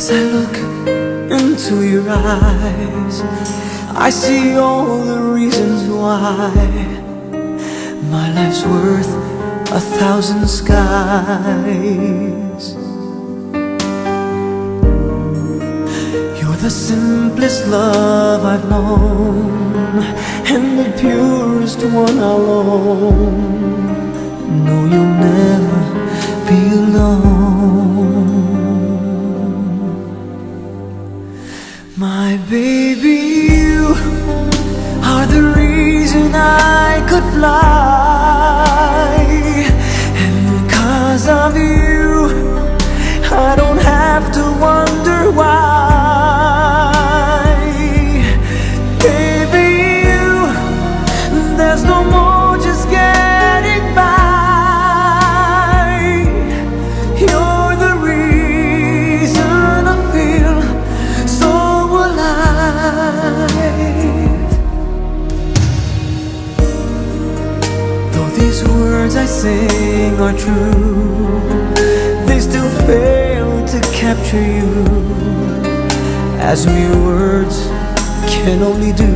As I look into your eyes, I see all the reasons why my life's worth a thousand skies. You're the simplest love I've known, and the purest one I'll own. No, you'll never My baby, you are the reason I could fly. Sing are true, they still fail to capture you, as mere words can only do.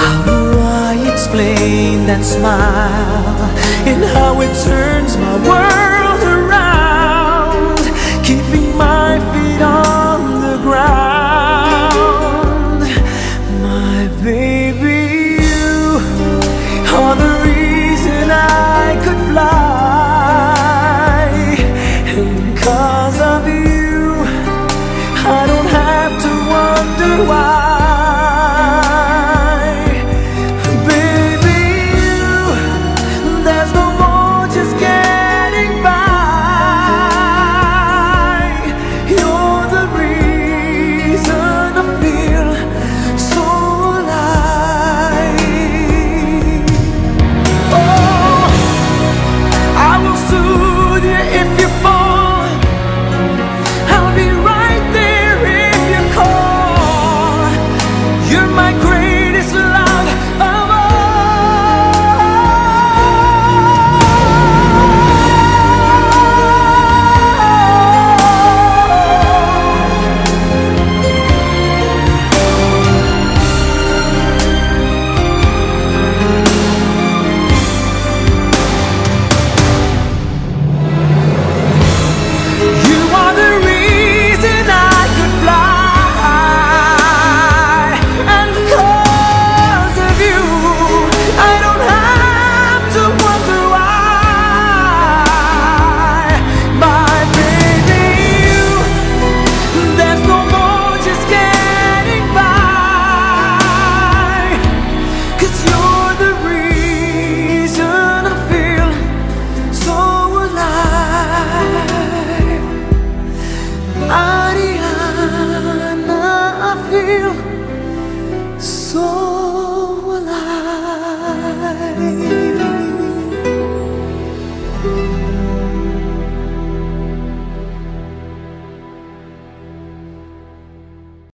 How do I explain that smile and how it turns my world You're my feel so